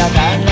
戦い